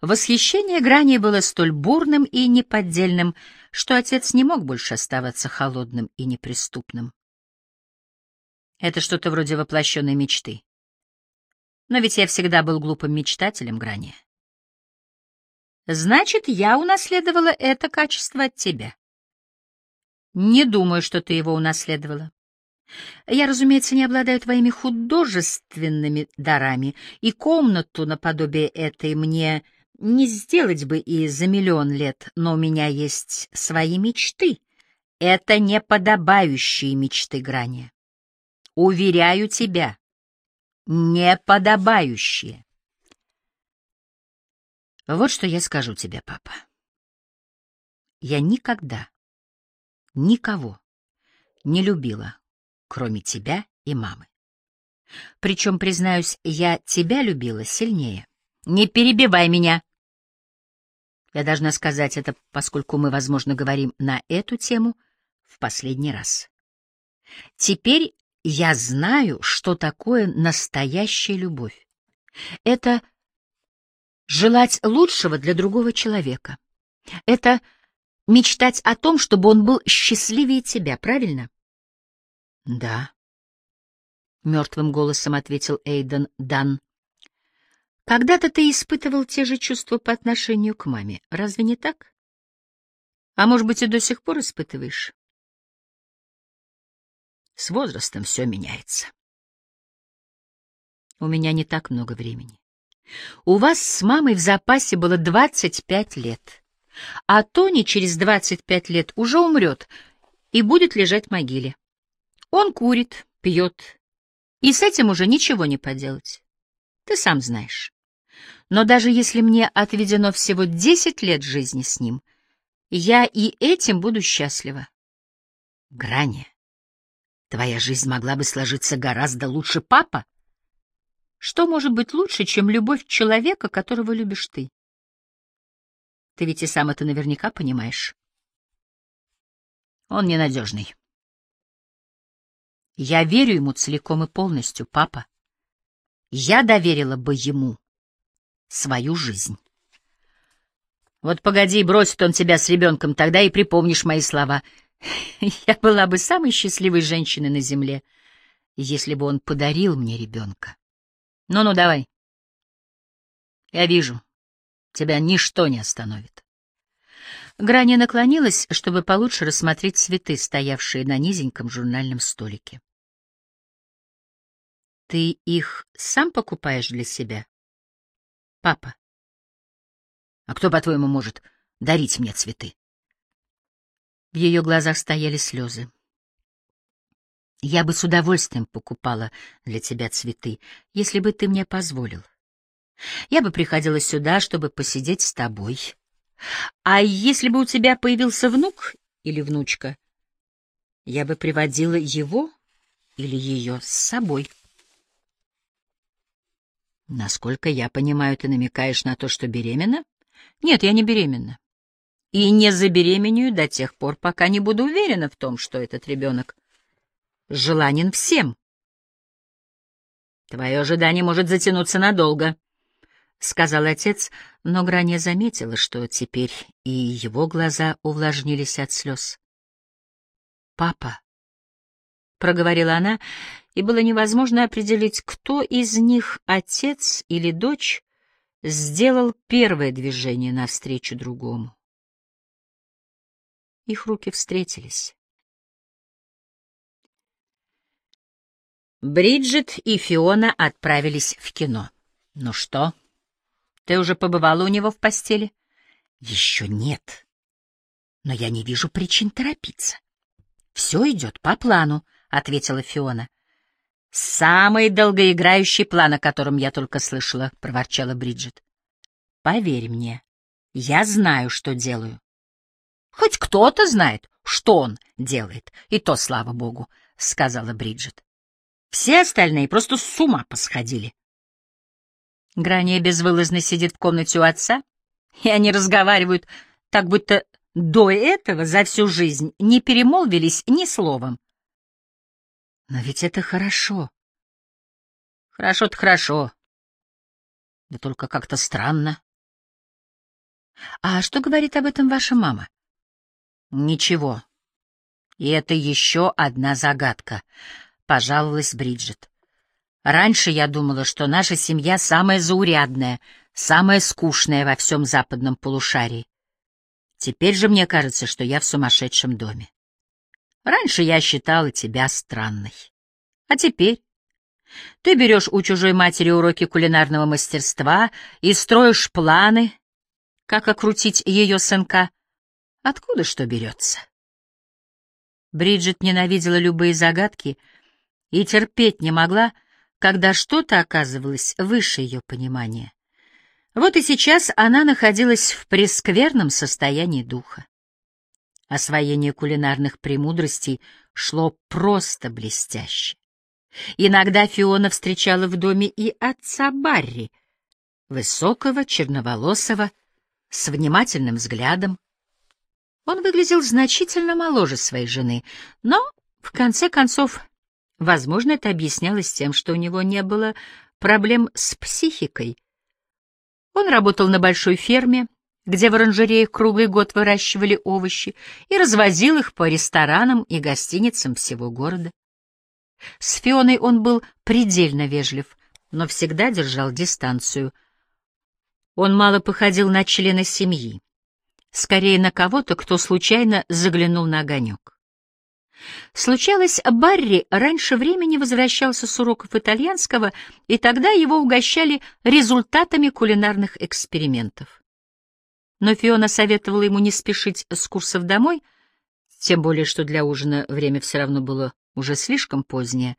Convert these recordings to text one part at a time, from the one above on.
Восхищение Грани было столь бурным и неподдельным, что отец не мог больше оставаться холодным и неприступным. Это что-то вроде воплощенной мечты. Но ведь я всегда был глупым мечтателем, Грани. Значит, я унаследовала это качество от тебя. Не думаю, что ты его унаследовала. Я, разумеется, не обладаю твоими художественными дарами, и комнату наподобие этой мне не сделать бы и за миллион лет, но у меня есть свои мечты. Это неподобающие мечты, Грани. Уверяю тебя, неподобающие. Вот что я скажу тебе, папа. Я никогда никого не любила, кроме тебя и мамы. Причем, признаюсь, я тебя любила сильнее. Не перебивай меня. Я должна сказать это, поскольку мы, возможно, говорим на эту тему в последний раз. Теперь я знаю, что такое настоящая любовь. Это желать лучшего для другого человека. Это мечтать о том, чтобы он был счастливее тебя, правильно? — Да. — мертвым голосом ответил Эйден Дан. — Когда-то ты испытывал те же чувства по отношению к маме, разве не так? А может быть, и до сих пор испытываешь? С возрастом все меняется. У меня не так много времени. У вас с мамой в запасе было 25 лет. А Тони через 25 лет уже умрет и будет лежать в могиле. Он курит, пьет, и с этим уже ничего не поделать. Ты сам знаешь. Но даже если мне отведено всего 10 лет жизни с ним, я и этим буду счастлива. Грани, твоя жизнь могла бы сложиться гораздо лучше папа. Что может быть лучше, чем любовь человека, которого любишь ты? Ты ведь и сам это наверняка понимаешь. Он ненадежный. Я верю ему целиком и полностью, папа. Я доверила бы ему свою жизнь. Вот погоди, бросит он тебя с ребенком, тогда и припомнишь мои слова. Я была бы самой счастливой женщиной на земле, если бы он подарил мне ребенка. Ну-ну, давай. Я вижу, Тебя ничто не остановит. Грани наклонилась, чтобы получше рассмотреть цветы, стоявшие на низеньком журнальном столике. Ты их сам покупаешь для себя? Папа. А кто, по-твоему, может дарить мне цветы? В ее глазах стояли слезы. Я бы с удовольствием покупала для тебя цветы, если бы ты мне позволил. Я бы приходила сюда, чтобы посидеть с тобой. А если бы у тебя появился внук или внучка, я бы приводила его или ее с собой. Насколько я понимаю, ты намекаешь на то, что беременна? Нет, я не беременна. И не забеременею до тех пор, пока не буду уверена в том, что этот ребенок желанен всем. Твое ожидание может затянуться надолго. — сказал отец, но Грания заметила, что теперь и его глаза увлажнились от слез. «Папа», — проговорила она, и было невозможно определить, кто из них, отец или дочь, сделал первое движение навстречу другому. Их руки встретились. Бриджит и Фиона отправились в кино. «Ну что?» Ты уже побывала у него в постели? Еще нет. Но я не вижу причин торопиться. Все идет по плану, ответила Фиона. Самый долгоиграющий план, о котором я только слышала, проворчала Бриджит. Поверь мне, я знаю, что делаю. Хоть кто-то знает, что он делает, и то, слава богу, сказала Бриджит. Все остальные просто с ума посходили. Грания безвылазно сидит в комнате у отца, и они разговаривают так, будто до этого за всю жизнь не перемолвились ни словом. Но ведь это хорошо. Хорошо-то хорошо. Да только как-то странно. А что говорит об этом ваша мама? Ничего. И это еще одна загадка, пожаловалась Бриджит. Раньше я думала, что наша семья самая заурядная, самая скучная во всем западном полушарии. Теперь же мне кажется, что я в сумасшедшем доме. Раньше я считала тебя странной. А теперь? Ты берешь у чужой матери уроки кулинарного мастерства и строишь планы, как окрутить ее сынка. Откуда что берется? Бриджит ненавидела любые загадки и терпеть не могла, когда что-то оказывалось выше ее понимания. Вот и сейчас она находилась в прескверном состоянии духа. Освоение кулинарных премудростей шло просто блестяще. Иногда Фиона встречала в доме и отца Барри, высокого, черноволосого, с внимательным взглядом. Он выглядел значительно моложе своей жены, но, в конце концов, возможно, это объяснялось тем, что у него не было проблем с психикой. Он работал на большой ферме, где в оранжереях круглый год выращивали овощи, и развозил их по ресторанам и гостиницам всего города. С Фионой он был предельно вежлив, но всегда держал дистанцию. Он мало походил на члена семьи, скорее на кого-то, кто случайно заглянул на огонек. Случалось, Барри раньше времени возвращался с уроков итальянского, и тогда его угощали результатами кулинарных экспериментов но Фиона советовала ему не спешить с курсов домой, тем более что для ужина время все равно было уже слишком позднее,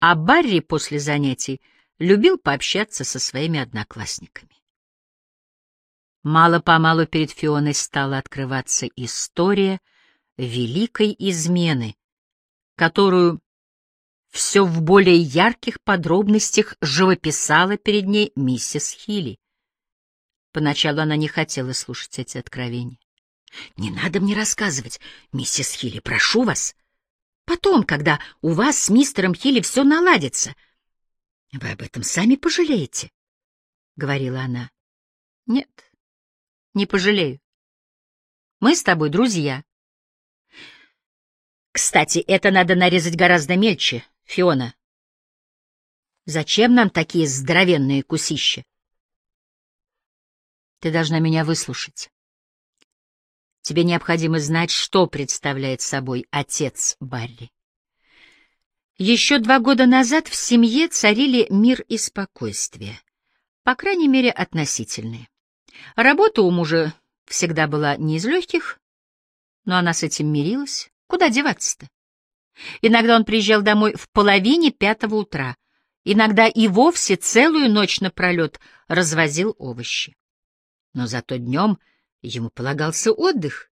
а Барри после занятий любил пообщаться со своими одноклассниками. Мало-помалу перед Фионой стала открываться история великой измены, которую все в более ярких подробностях живописала перед ней миссис Хилли. Поначалу она не хотела слушать эти откровения. «Не надо мне рассказывать, миссис Хилли, прошу вас. Потом, когда у вас с мистером Хилли все наладится, вы об этом сами пожалеете», — говорила она. «Нет, не пожалею. Мы с тобой друзья». «Кстати, это надо нарезать гораздо мельче, Фиона. Зачем нам такие здоровенные кусища?» Ты должна меня выслушать. Тебе необходимо знать, что представляет собой отец Барри. Еще два года назад в семье царили мир и спокойствие, по крайней мере, относительные. Работа у мужа всегда была не из легких, но она с этим мирилась. Куда деваться-то? Иногда он приезжал домой в половине пятого утра, иногда и вовсе целую ночь напролет развозил овощи но зато днем ему полагался отдых,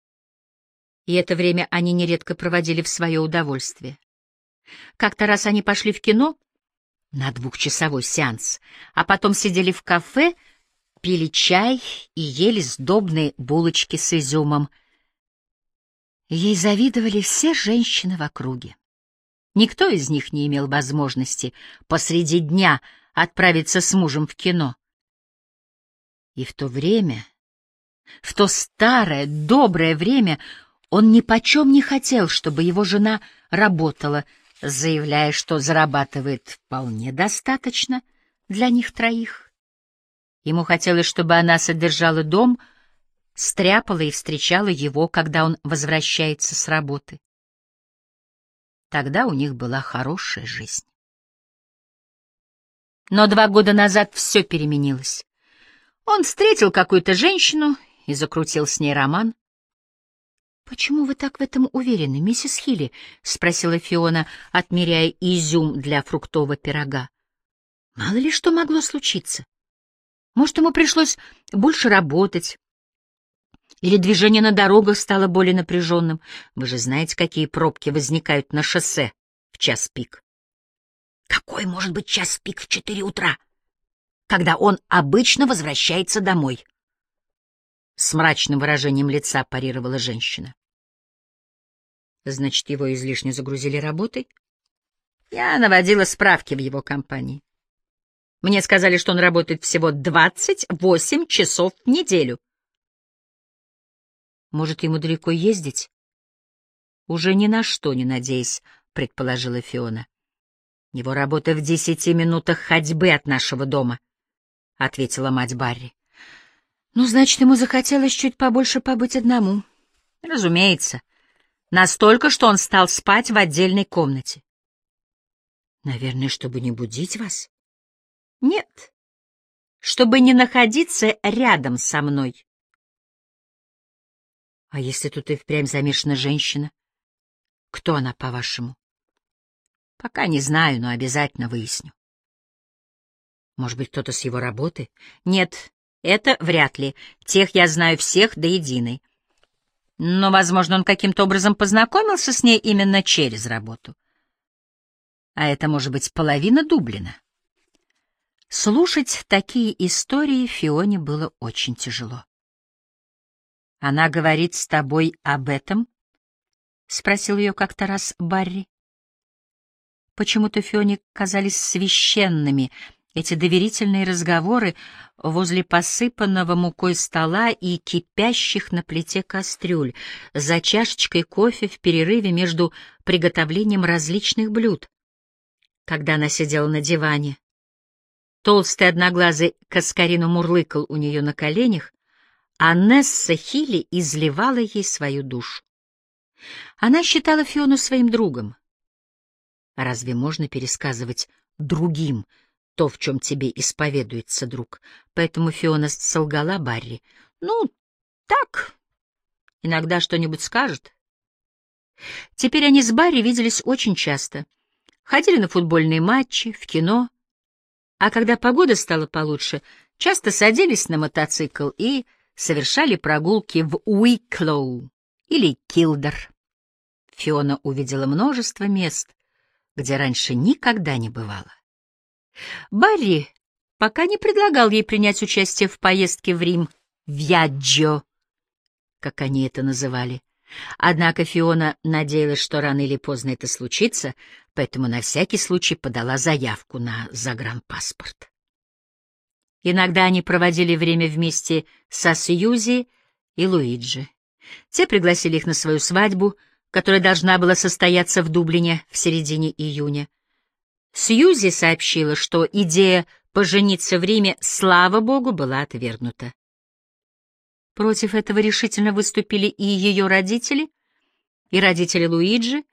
и это время они нередко проводили в свое удовольствие. Как-то раз они пошли в кино на двухчасовой сеанс, а потом сидели в кафе, пили чай и ели сдобные булочки с изюмом. Ей завидовали все женщины в округе. Никто из них не имел возможности посреди дня отправиться с мужем в кино. И в то время, в то старое, доброе время, он ни почем не хотел, чтобы его жена работала, заявляя, что зарабатывает вполне достаточно для них троих. Ему хотелось, чтобы она содержала дом, стряпала и встречала его, когда он возвращается с работы. Тогда у них была хорошая жизнь. Но два года назад все переменилось. Он встретил какую-то женщину и закрутил с ней роман. «Почему вы так в этом уверены, миссис Хилли?» — спросила Фиона, отмеряя изюм для фруктового пирога. «Мало ли что могло случиться. Может, ему пришлось больше работать, или движение на дорогах стало более напряженным. Вы же знаете, какие пробки возникают на шоссе в час пик. Какой может быть час пик в четыре утра? Когда он обычно возвращается домой. С мрачным выражением лица парировала женщина. Значит, его излишне загрузили работой? Я наводила справки в его компании. Мне сказали, что он работает всего 28 часов в неделю. Может, ему далеко ездить? Уже ни на что не надеясь, предположила Фиона. Его работа в десяти минутах ходьбы от нашего дома, ответила мать Барри. Ну, значит, ему захотелось чуть побольше побыть одному. Разумеется. Настолько, что он стал спать в отдельной комнате. Наверное, чтобы не будить вас? Нет. Чтобы не находиться рядом со мной. А если тут и впрямь замешана женщина? Кто она, по-вашему? Пока не знаю, но обязательно выясню. Может быть, кто-то с его работы? Нет, это вряд ли. Тех я знаю всех до единой. Но, возможно, он каким-то образом познакомился с ней именно через работу. А это может быть половина Дублина. Слушать такие истории Фионе было очень тяжело. «Она говорит с тобой об этом?» — спросил ее как-то раз Барри. Почему-то Фионе казались священными эти доверительные разговоры возле посыпанного мукой стола и кипящих на плите кастрюль, за чашечкой кофе в перерыве между приготовлением различных блюд. Когда она сидела на диване, толстый одноглазый Каскарину мурлыкал у нее на коленях, а Несса Хилли изливала ей свою душу. Она считала Фиону своим другом. Разве можно пересказывать другим то, в чем тебе исповедуется друг? Поэтому Фиона солгала Барри. Ну, так, иногда что-нибудь скажет. Теперь они с Барри виделись очень часто. Ходили на футбольные матчи, в кино. А когда погода стала получше, часто садились на мотоцикл и совершали прогулки в Уиклоу или Килдер. Фиона увидела множество мест, где раньше никогда не бывала. Барри пока не предлагал ей принять участие в поездке в Рим, «Вьяджо», как они это называли. Однако Фиона надеялась, что рано или поздно это случится, поэтому на всякий случай подала заявку на загранпаспорт. Иногда они проводили время вместе со Сьюзи и Луиджи. Те пригласили их на свою свадьбу, которая должна была состояться в Дублине в середине июня. Сьюзи сообщила, что идея пожениться в Риме, слава богу, была отвергнута. Против этого решительно выступили и ее родители, и родители Луиджи,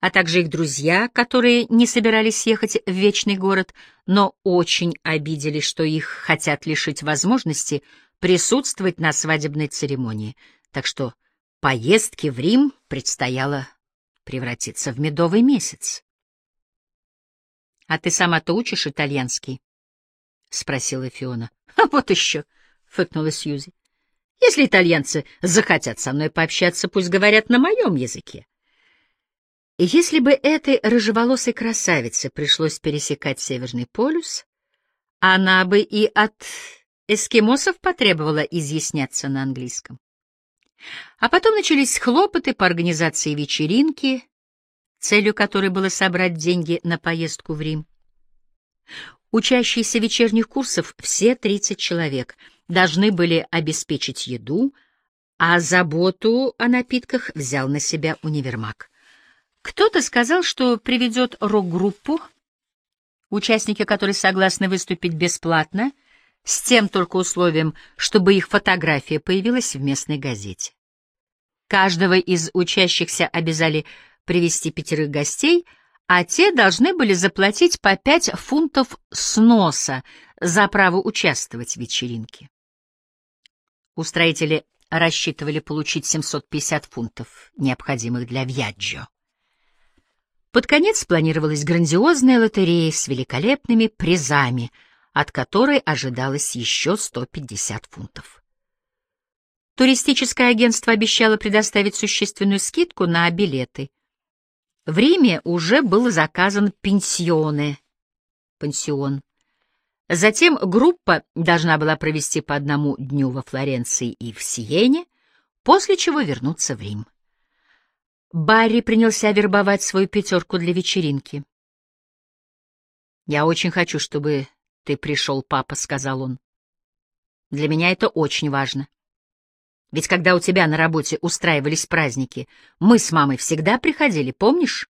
а также их друзья, которые не собирались ехать в Вечный город, но очень обиделись, что их хотят лишить возможности присутствовать на свадебной церемонии. Так что поездке в Рим предстояло превратиться в медовый месяц. — А ты сама-то учишь итальянский? — спросила Фиона. — А вот еще, — фыкнула Сьюзи. — Если итальянцы захотят со мной пообщаться, пусть говорят на моем языке. Если бы этой рыжеволосой красавице пришлось пересекать Северный полюс, она бы и от эскимосов потребовала изъясняться на английском. А потом начались хлопоты по организации вечеринки, целью которой было собрать деньги на поездку в Рим. Учащиеся вечерних курсов, все 30 человек, должны были обеспечить еду, а заботу о напитках взял на себя универмаг. Кто-то сказал, что приведет рок-группу, участники которой согласны выступить бесплатно, с тем только условием, чтобы их фотография появилась в местной газете. Каждого из учащихся обязали привести пятерых гостей, а те должны были заплатить по пять фунтов сноса за право участвовать в вечеринке. Устроители рассчитывали получить 750 фунтов, необходимых для Вьяджо. Под конец планировалась грандиозная лотерея с великолепными призами, от которой ожидалось еще 150 фунтов. Туристическое агентство обещало предоставить существенную скидку на билеты. В Риме уже был заказан пенсионе, пансион. Затем группа должна была провести по одному дню во Флоренции и в Сиене, после чего вернуться в Рим. Барри принялся вербовать свою пятерку для вечеринки. «Я очень хочу, чтобы ты пришел, папа», — сказал он. «Для меня это очень важно. Ведь когда у тебя на работе устраивались праздники, мы с мамой всегда приходили, помнишь?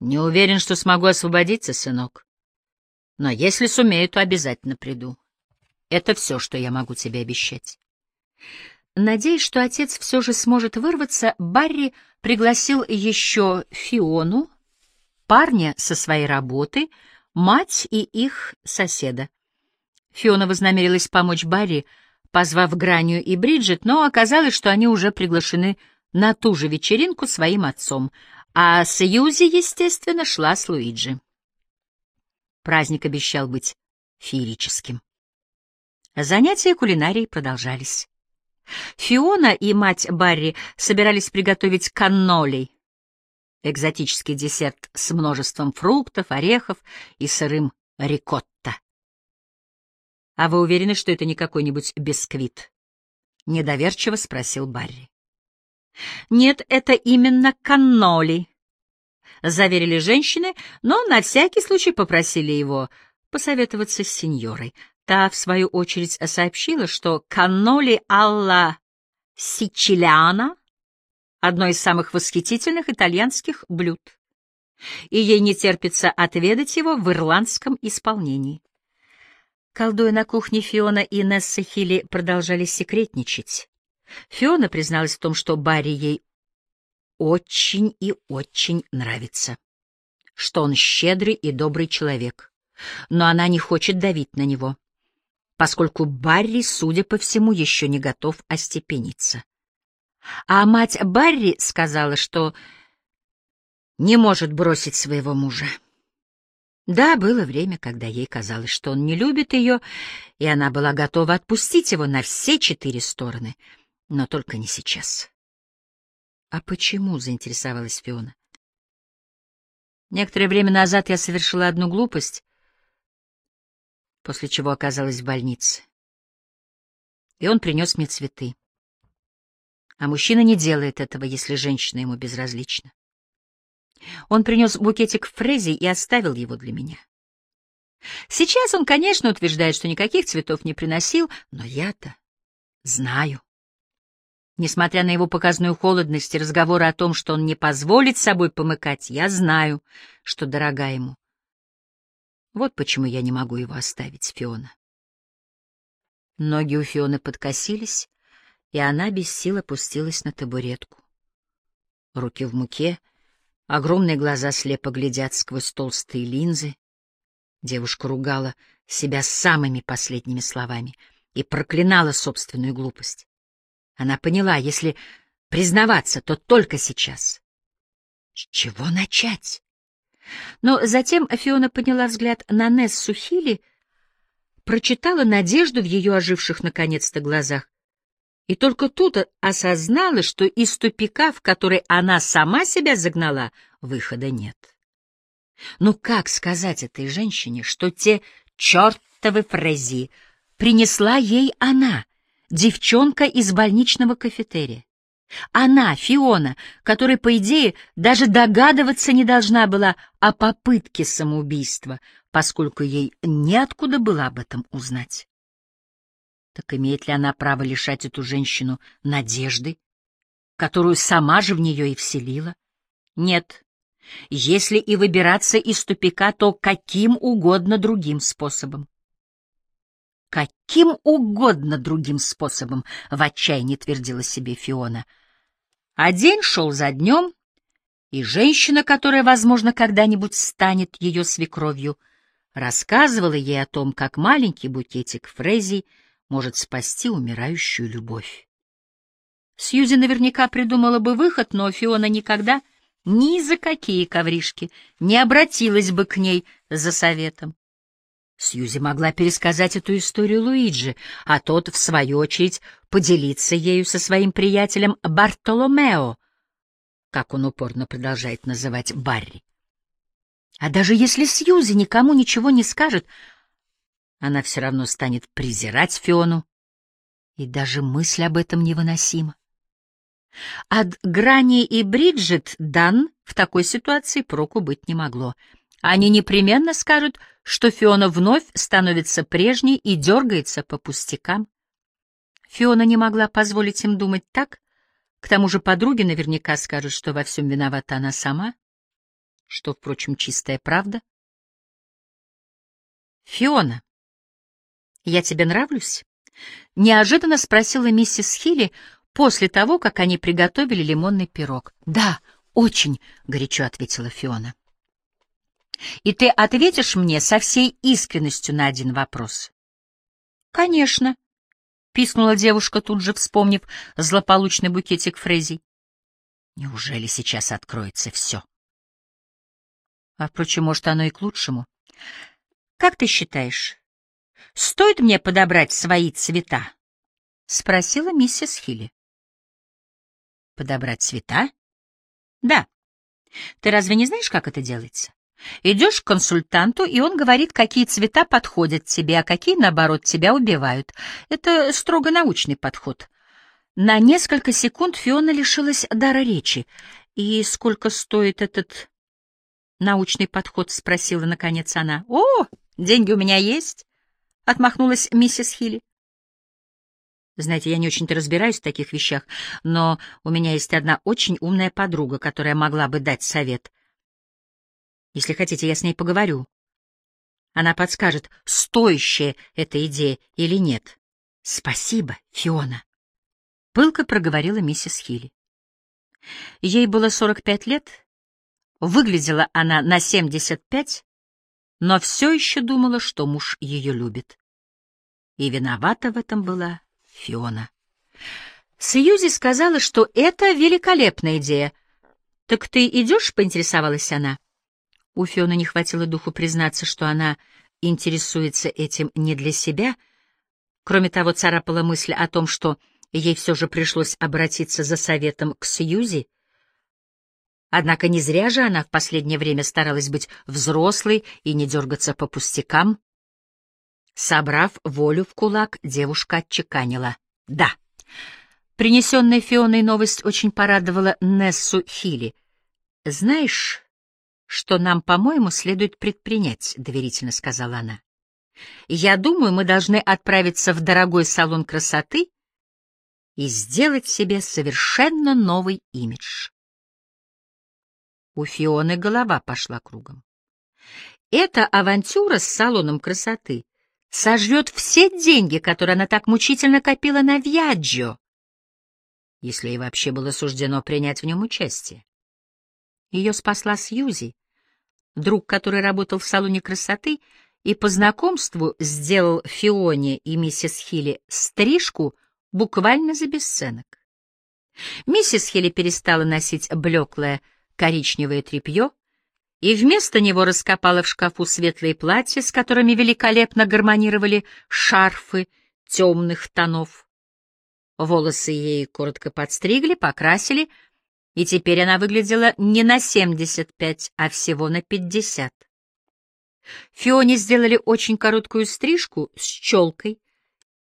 Не уверен, что смогу освободиться, сынок. Но если сумею, то обязательно приду. Это все, что я могу тебе обещать. Надеясь, что отец все же сможет вырваться, Барри пригласил еще Фиону, парня со своей работы, мать и их соседа. Фиона вознамерилась помочь Барри, позвав Гранию и Бриджит, но оказалось, что они уже приглашены на ту же вечеринку своим отцом, а Сьюзи, естественно, шла с Луиджи. Праздник обещал быть феерическим. Занятия кулинарией продолжались. Фиона и мать Барри собирались приготовить канноли, экзотический десерт с множеством фруктов, орехов и сырым рикотта. «А вы уверены, что это не какой-нибудь бисквит?» — недоверчиво спросил Барри. «Нет, это именно канноли», — заверили женщины, но на всякий случай попросили его посоветоваться с сеньорой. Та, в свою очередь, сообщила, что канноли алла сичилиана — одно из самых восхитительных итальянских блюд, и ей не терпится отведать его в ирландском исполнении. Колдуя на кухне, Фиона и Несса Хилли продолжали секретничать. Фиона призналась в том, что Барри ей очень и очень нравится, что он щедрый и добрый человек, но она не хочет давить на него, поскольку Барри, судя по всему, еще не готов остепениться. А мать Барри сказала, что не может бросить своего мужа. Да, было время, когда ей казалось, что он не любит ее, и она была готова отпустить его на все четыре стороны, но только не сейчас. «А почему?» — заинтересовалась Фиона. Некоторое время назад я совершила одну глупость, после чего оказалась в больнице. И он принес мне цветы. А мужчина не делает этого, если женщина ему безразлична. Он принес букетик фрези и оставил его для меня. Сейчас он, конечно, утверждает, что никаких цветов не приносил, но я-то знаю. Несмотря на его показную холодность и разговоры о том, что он не позволит собой помыкать, я знаю, что дорога ему. Вот почему я не могу его оставить, Фиона. Ноги у Фионы подкосились, и она без сил опустилась на табуретку. Руки в муке — Огромные глаза слепо глядят сквозь толстые линзы. Девушка ругала себя самыми последними словами и проклинала собственную глупость. Она поняла, если признаваться, то только сейчас. С чего начать? Но затем Фиона подняла взгляд на Нессу Хилли, прочитала надежду в ее оживших наконец-то глазах и только тут осознала, что из тупика, в который она сама себя загнала, выхода нет. Ну как сказать этой женщине, что те чертовы фрези принесла ей она, девчонка из больничного кафетерия? Она, Фиона, которая, по идее, даже догадываться не должна была о попытке самоубийства, поскольку ей неоткуда было об этом узнать. Так имеет ли она право лишать эту женщину надежды, которую сама же в нее и вселила? Нет. Если и выбираться из тупика, то каким угодно другим способом. Каким угодно другим способом, в отчаянии твердила себе Фиона. А день шел за днем, и женщина, которая, возможно, когда-нибудь станет ее свекровью, рассказывала ей о том, как маленький букетик фрези — может спасти умирающую любовь. Сьюзи наверняка придумала бы выход, но Фиона никогда ни за какие ковришки не обратилась бы к ней за советом. Сьюзи могла пересказать эту историю Луиджи, а тот, в свою очередь, поделиться ею со своим приятелем Бартоломео, как он упорно продолжает называть Барри. А даже если Сьюзи никому ничего не скажет, она все равно станет презирать Фиону, и даже мысль об этом невыносима. От Грани и Бриджит Дан в такой ситуации проку быть не могло. Они непременно скажут, что Фиона вновь становится прежней и дергается по пустякам. Фиона не могла позволить им думать так, к тому же подруги наверняка скажут, что во всем виновата она сама, что, впрочем, чистая правда. «Фиона, я тебе нравлюсь?» — неожиданно спросила миссис Хилли после того, как они приготовили лимонный пирог. «Да, очень», — горячо ответила Фиона. «И ты ответишь мне со всей искренностью на один вопрос?» «Конечно», — пискнула девушка, тут же вспомнив злополучный букетик фрезий. «Неужели сейчас откроется все?» «А, впрочем, может, оно и к лучшему. Как ты считаешь, стоит мне подобрать свои цвета?» — спросила миссис Хилли. «Подобрать цвета?» «Да. Ты разве не знаешь, как это делается?» Идешь к консультанту, и он говорит, какие цвета подходят тебе, а какие, наоборот, тебя убивают. Это строго научный подход. На несколько секунд Фиона лишилась дара речи. «И сколько стоит этот научный подход?» — спросила, наконец, она. «О, деньги у меня есть!» — отмахнулась миссис Хилли. Знаете, я не очень-то разбираюсь в таких вещах, но у меня есть одна очень умная подруга, которая могла бы дать совет — если хотите, я с ней поговорю. Она подскажет, стоящая эта идея или нет. Спасибо, Фиона. Пылко проговорила миссис Хилли. Ей было 45 лет, выглядела она на 75, но все еще думала, что муж ее любит. И виновата в этом была Фиона. Сьюзи сказала, что это великолепная идея. «Так ты идешь?» — поинтересовалась она. У Фионы не хватило духу признаться, что она интересуется этим не для себя. Кроме того, царапала мысль о том, что ей все же пришлось обратиться за советом к Сьюзи. Однако не зря же она в последнее время старалась быть взрослой и не дергаться по пустякам. Собрав волю в кулак, девушка отчеканила. «Да». Принесенная Фионой новость очень порадовала Нессу Хилли. «Знаешь, что нам, по-моему, следует предпринять, — доверительно сказала она. Я думаю, мы должны отправиться в дорогой салон красоты и сделать себе совершенно новый имидж. У Фионы голова пошла кругом. Эта авантюра с салоном красоты сожрет все деньги, которые она так мучительно копила на Вьяджо, если ей вообще было суждено принять в нем участие. Ее спасла Сьюзи, друг, который работал в салоне красоты и по знакомству сделал Фионе и миссис Хилли стрижку буквально за бесценок. Миссис Хилли перестала носить блеклое коричневое тряпье и вместо него раскопала в шкафу светлые платья, с которыми великолепно гармонировали шарфы темных тонов. Волосы ей коротко подстригли, покрасили — и теперь она выглядела не на 75, а всего на 50. Фионе сделали очень короткую стрижку с челкой,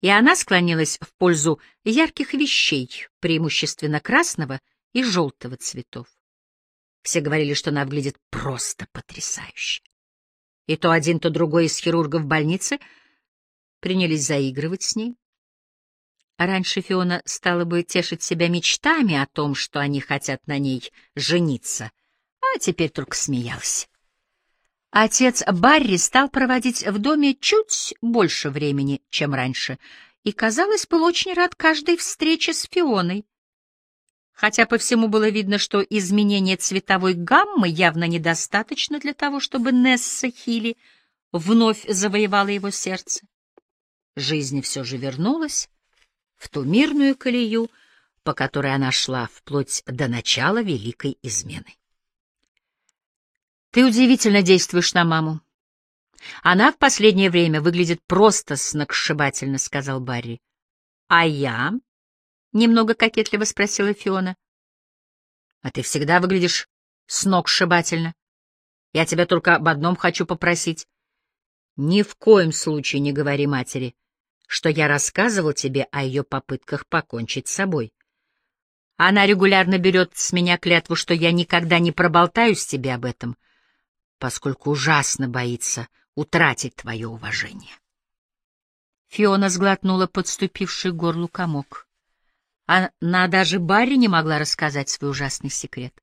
и она склонилась в пользу ярких вещей, преимущественно красного и желтого цветов. Все говорили, что она выглядит просто потрясающе. И то один, то другой из хирургов больницы принялись заигрывать с ней. Раньше Фиона стала бы тешить себя мечтами о том, что они хотят на ней жениться, а теперь только смеялась. Отец Барри стал проводить в доме чуть больше времени, чем раньше, и, казалось, был очень рад каждой встрече с Фионой. Хотя по всему было видно, что изменение цветовой гаммы явно недостаточно для того, чтобы Несса Хилли вновь завоевала его сердце. Жизнь все же вернулась, в ту мирную колею, по которой она шла вплоть до начала великой измены. Ты удивительно действуешь на маму. Она в последнее время выглядит просто сногсшибательно, — сказал Барри. — А я? — немного кокетливо спросила Фиона. — А ты всегда выглядишь сногсшибательно. Я тебя только об одном хочу попросить. Ни в коем случае не говори матери, что я рассказывал тебе о ее попытках покончить с собой. Она регулярно берет с меня клятву, что я никогда не проболтаюсь тебе об этом, поскольку ужасно боится утратить твое уважение. Фиона сглотнула подступивший горлу комок. Она даже Барри не могла рассказать свой ужасный секрет.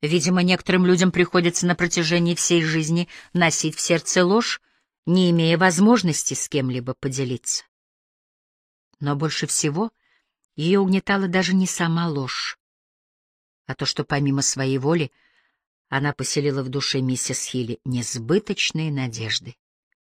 Видимо, некоторым людям приходится на протяжении всей жизни носить в сердце ложь, не имея возможности с кем-либо поделиться. Но больше всего ее угнетала даже не сама ложь, а то, что помимо своей воли она поселила в душе миссис Хилли несбыточные надежды.